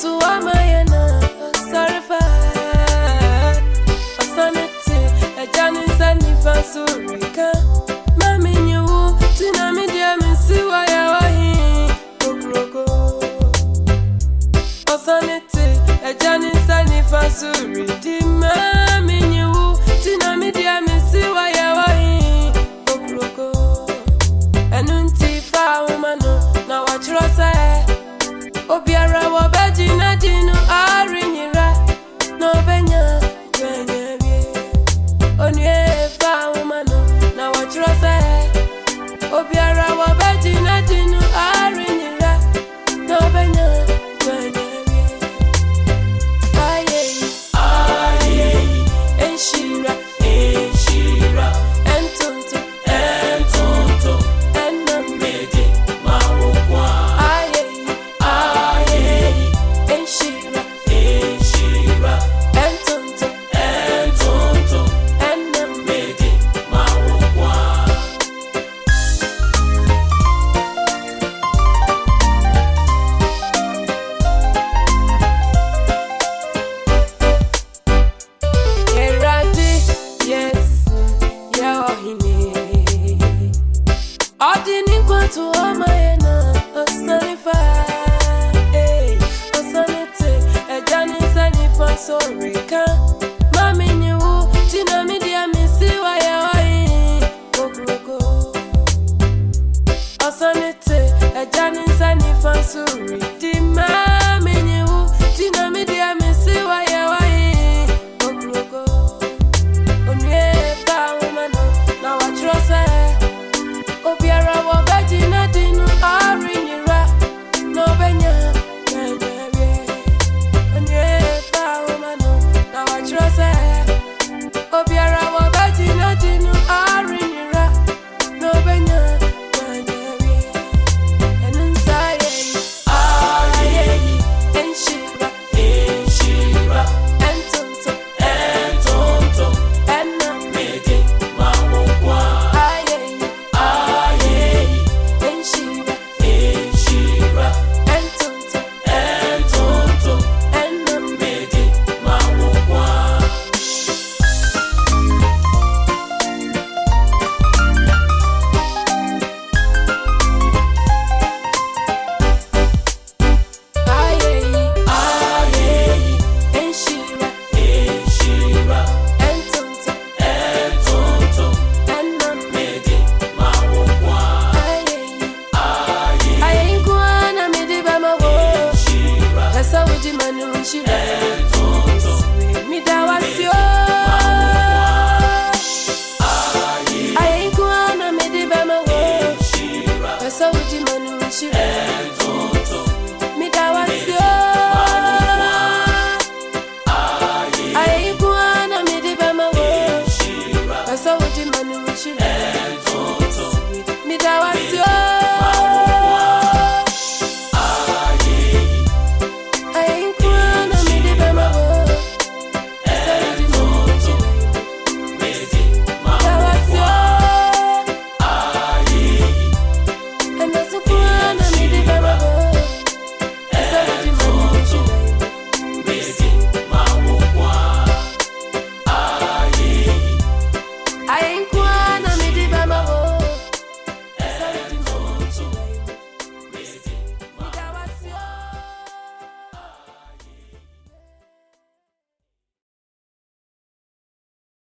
to ama I and sorry for a sanity, a Janice and if I so Rika. Mammy knew Tinami, dear Missy, why are he? A sanity, a Janice and if I so redeem. Mammy knew Tinami, dear Missy, why are he? And until Reggie man, when she die. the mirror.